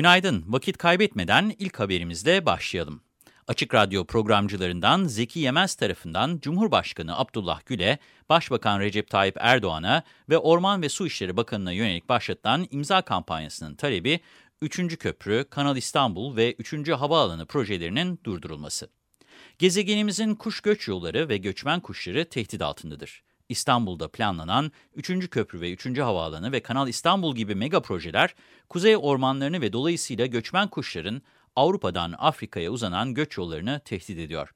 Günaydın. Vakit kaybetmeden ilk haberimizle başlayalım. Açık Radyo programcılarından Zeki Yemez tarafından Cumhurbaşkanı Abdullah Gül'e, Başbakan Recep Tayyip Erdoğan'a ve Orman ve Su İşleri Bakanı'na yönelik başlatılan imza kampanyasının talebi, 3. Köprü, Kanal İstanbul ve 3. Havaalanı projelerinin durdurulması. Gezegenimizin kuş göç yolları ve göçmen kuşları tehdit altındadır. İstanbul'da planlanan 3. Köprü ve 3. Havaalanı ve Kanal İstanbul gibi mega projeler, kuzey ormanlarını ve dolayısıyla göçmen kuşların Avrupa'dan Afrika'ya uzanan göç yollarını tehdit ediyor.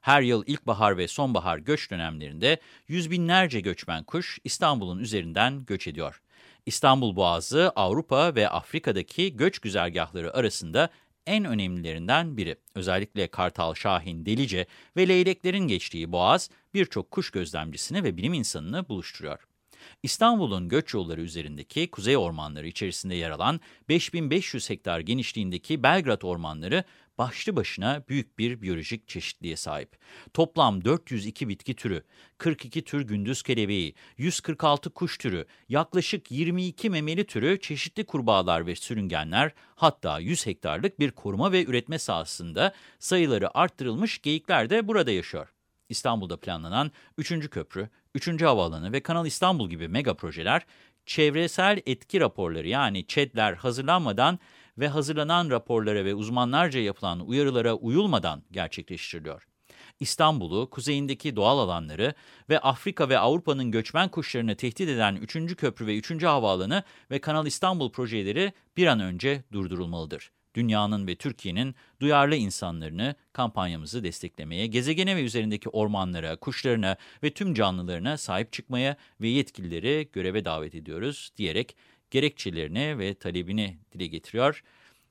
Her yıl ilkbahar ve sonbahar göç dönemlerinde yüz binlerce göçmen kuş İstanbul'un üzerinden göç ediyor. İstanbul Boğazı, Avrupa ve Afrika'daki göç güzergahları arasında en önemlilerinden biri. Özellikle kartal, şahin, delice ve leyleklerin geçtiği boğaz birçok kuş gözlemcisini ve bilim insanını buluşturuyor. İstanbul'un göç yolları üzerindeki kuzey ormanları içerisinde yer alan 5500 hektar genişliğindeki Belgrad ormanları başlı başına büyük bir biyolojik çeşitliliğe sahip. Toplam 402 bitki türü, 42 tür gündüz kelebeği, 146 kuş türü, yaklaşık 22 memeli türü, çeşitli kurbağalar ve sürüngenler, hatta 100 hektarlık bir koruma ve üretme sahasında sayıları arttırılmış geyikler de burada yaşıyor. İstanbul'da planlanan 3. köprü, 3. havaalanı ve Kanal İstanbul gibi mega projeler, çevresel etki raporları yani ÇED'ler hazırlanmadan ve hazırlanan raporlara ve uzmanlarca yapılan uyarılara uyulmadan gerçekleştiriliyor. İstanbul'u, kuzeyindeki doğal alanları ve Afrika ve Avrupa'nın göçmen kuşlarını tehdit eden 3. köprü ve 3. havaalanı ve Kanal İstanbul projeleri bir an önce durdurulmalıdır dünyanın ve Türkiye'nin duyarlı insanlarını kampanyamızı desteklemeye, gezegene ve üzerindeki ormanlara, kuşlarına ve tüm canlılarına sahip çıkmaya ve yetkilileri göreve davet ediyoruz diyerek gerekçelerini ve talebini dile getiriyor.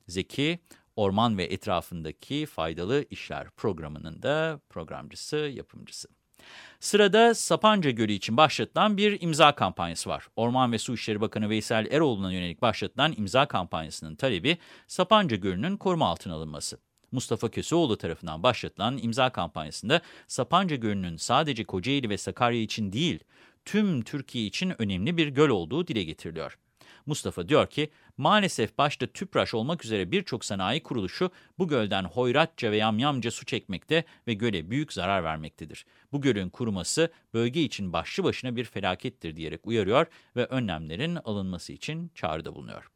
Zeki, Orman ve Etrafındaki Faydalı İşler programının da programcısı, yapımcısı. Sırada Sapanca Gölü için başlatılan bir imza kampanyası var. Orman ve Su İşleri Bakanı Veysel Eroğlu'na yönelik başlatılan imza kampanyasının talebi Sapanca Gölü'nün koruma altına alınması. Mustafa Köseoğlu tarafından başlatılan imza kampanyasında Sapanca Gölü'nün sadece Kocaeli ve Sakarya için değil, tüm Türkiye için önemli bir göl olduğu dile getiriliyor. Mustafa diyor ki, maalesef başta TÜPRAŞ olmak üzere birçok sanayi kuruluşu bu gölden hoyratça ve yamyamca su çekmekte ve göle büyük zarar vermektedir. Bu gölün kuruması bölge için başlı başına bir felakettir diyerek uyarıyor ve önlemlerin alınması için çağrıda bulunuyor.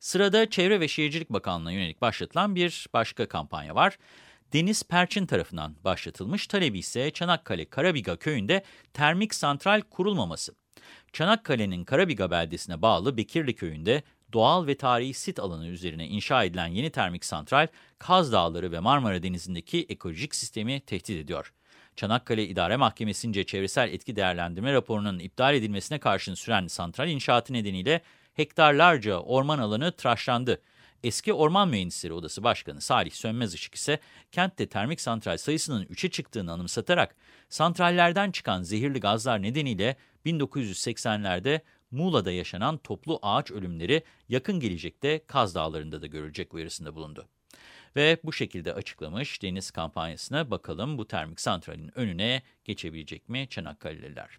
Sırada Çevre ve Şehircilik Bakanlığı'na yönelik başlatılan bir başka kampanya var. Deniz Perçin tarafından başlatılmış talebi ise Çanakkale Karabiga köyünde termik santral kurulmaması. Çanakkale'nin Karabiga beldesine bağlı Bekirli köyünde doğal ve tarihi sit alanı üzerine inşa edilen yeni termik santral, Kaz Dağları ve Marmara Denizi'ndeki ekolojik sistemi tehdit ediyor. Çanakkale İdare Mahkemesi'nce çevresel etki değerlendirme raporunun iptal edilmesine karşın süren santral inşaatı nedeniyle hektarlarca orman alanı tıraşlandı. Eski Orman Mühendisleri Odası Başkanı Salih Sönmez Işık ise kentte termik santral sayısının 3'e çıktığını anımsatarak santrallerden çıkan zehirli gazlar nedeniyle 1980'lerde Muğla'da yaşanan toplu ağaç ölümleri yakın gelecekte Kaz Dağları'nda da görülecek uyarısında bulundu. Ve bu şekilde açıklamış deniz kampanyasına bakalım bu termik santralin önüne geçebilecek mi Çanakkale'liler?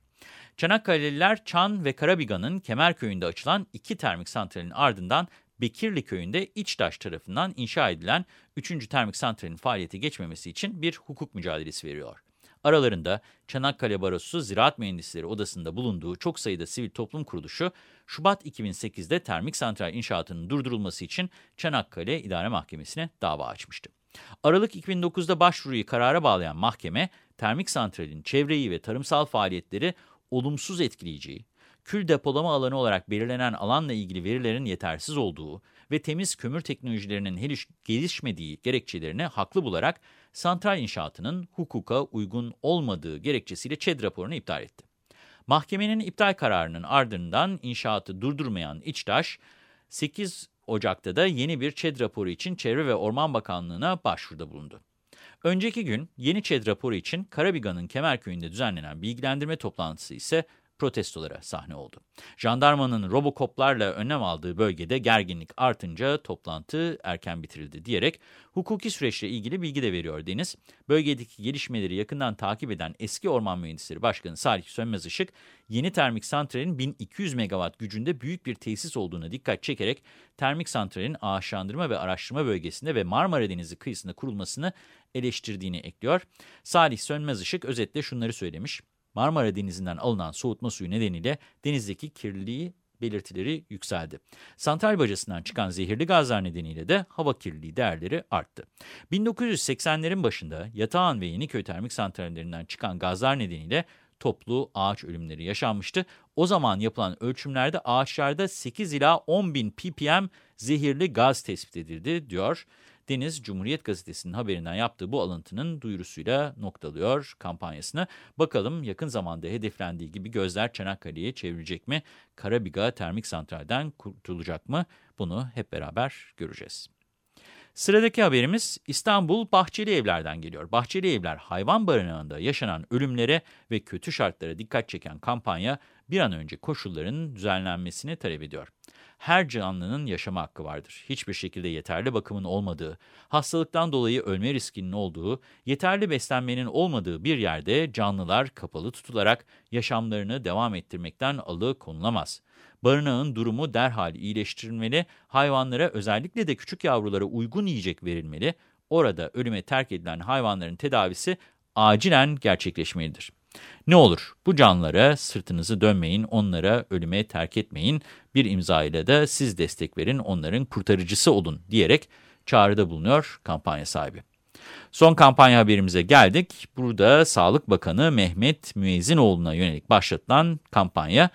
Çanakkale'liler Çan ve Karabiga'nın Kemerköy'ünde açılan iki termik santralin ardından Bekirli köyünde İçtaş tarafından inşa edilen 3. termik santralin faaliyete geçmemesi için bir hukuk mücadelesi veriyor. Aralarında Çanakkale Barosu Ziraat Mühendisleri Odası'nda bulunduğu çok sayıda sivil toplum kuruluşu, Şubat 2008'de termik santral inşaatının durdurulması için Çanakkale İdare Mahkemesi'ne dava açmıştı. Aralık 2009'da başvuruyu karara bağlayan mahkeme, termik santralin çevreyi ve tarımsal faaliyetleri olumsuz etkileyeceği, kül depolama alanı olarak belirlenen alanla ilgili verilerin yetersiz olduğu ve temiz kömür teknolojilerinin henüz gelişmediği gerekçelerini haklı bularak santral inşaatının hukuka uygun olmadığı gerekçesiyle ÇED raporunu iptal etti. Mahkemenin iptal kararının ardından inşaatı durdurmayan İçtaş, 8 Ocak'ta da yeni bir ÇED raporu için Çevre ve Orman Bakanlığı'na başvuruda bulundu. Önceki gün yeni ÇED raporu için Karabiga'nın Kemerköy'ünde düzenlenen bilgilendirme toplantısı ise protestolara sahne oldu. Jandarmanın robokoplarla önlem aldığı bölgede gerginlik artınca toplantı erken bitirildi diyerek hukuki süreçle ilgili bilgi de veriyor Deniz. Bölgedeki gelişmeleri yakından takip eden eski Orman Mühendisleri Başkanı Salih Sönmez Işık, yeni termik santralin 1200 megawatt gücünde büyük bir tesis olduğuna dikkat çekerek termik santralin ağaçlandırma ve araştırma bölgesinde ve Marmara Denizi kıyısında kurulmasını eleştirdiğini ekliyor. Salih Sönmez Işık özetle şunları söylemiş. Marmara Denizi'nden alınan soğutma suyu nedeniyle denizdeki kirliliği belirtileri yükseldi. Santral bacasından çıkan zehirli gazlar nedeniyle de hava kirliliği değerleri arttı. 1980'lerin başında Yatağan ve Yeniköy termik santrallerinden çıkan gazlar nedeniyle toplu ağaç ölümleri yaşanmıştı. O zaman yapılan ölçümlerde ağaçlarda 8 ila 10 bin ppm zehirli gaz tespit edildi diyor. Deniz Cumhuriyet Gazetesi'nin haberinden yaptığı bu alıntının duyurusuyla noktalıyor kampanyasını. Bakalım yakın zamanda hedeflendiği gibi gözler Çanakkale'ye çevrilecek mi? Karabiga termik santralden kurtulacak mı? Bunu hep beraber göreceğiz. Sıradaki haberimiz İstanbul Bahçeli Evler'den geliyor. Bahçeli Evler hayvan barınağında yaşanan ölümlere ve kötü şartlara dikkat çeken kampanya bir an önce koşulların düzenlenmesini talep ediyor. Her canlının yaşama hakkı vardır. Hiçbir şekilde yeterli bakımın olmadığı, hastalıktan dolayı ölme riskinin olduğu, yeterli beslenmenin olmadığı bir yerde canlılar kapalı tutularak yaşamlarını devam ettirmekten alıkonulamaz. Barınağın durumu derhal iyileştirilmeli, hayvanlara özellikle de küçük yavrulara uygun yiyecek verilmeli, orada ölüme terk edilen hayvanların tedavisi acilen gerçekleşmelidir. Ne olur bu canlılara sırtınızı dönmeyin, onlara ölüme terk etmeyin, bir imza ile de siz destek verin, onların kurtarıcısı olun diyerek çağrıda bulunuyor kampanya sahibi. Son kampanya haberimize geldik. Burada Sağlık Bakanı Mehmet Müezzinoğlu'na yönelik başlatılan kampanya,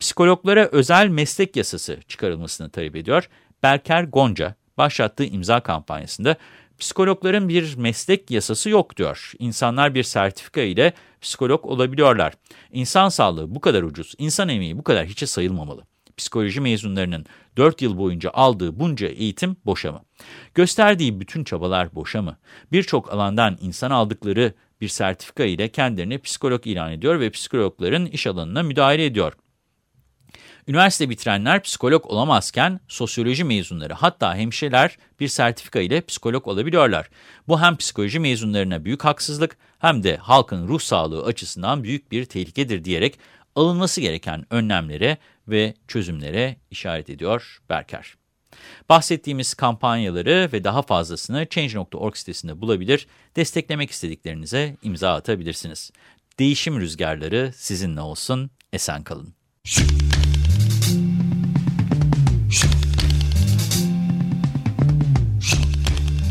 psikologlara özel meslek yasası çıkarılmasını talep ediyor. Berker Gonca başlattığı imza kampanyasında psikologların bir meslek yasası yok diyor. İnsanlar bir sertifika ile psikolog olabiliyorlar. İnsan sağlığı bu kadar ucuz, insan emeği bu kadar hiçe sayılmamalı. Psikoloji mezunlarının 4 yıl boyunca aldığı bunca eğitim boşa mı? Gösterdiği bütün çabalar boşa mı? Birçok alandan insan aldıkları bir sertifika ile kendilerini psikolog ilan ediyor ve psikologların iş alanına müdahale ediyor. Üniversite bitirenler psikolog olamazken sosyoloji mezunları hatta hemşireler bir sertifika ile psikolog olabiliyorlar. Bu hem psikoloji mezunlarına büyük haksızlık hem de halkın ruh sağlığı açısından büyük bir tehlikedir diyerek alınması gereken önlemlere ve çözümlere işaret ediyor Berker. Bahsettiğimiz kampanyaları ve daha fazlasını Change.org sitesinde bulabilir, desteklemek istediklerinize imza atabilirsiniz. Değişim rüzgarları sizinle olsun, esen kalın.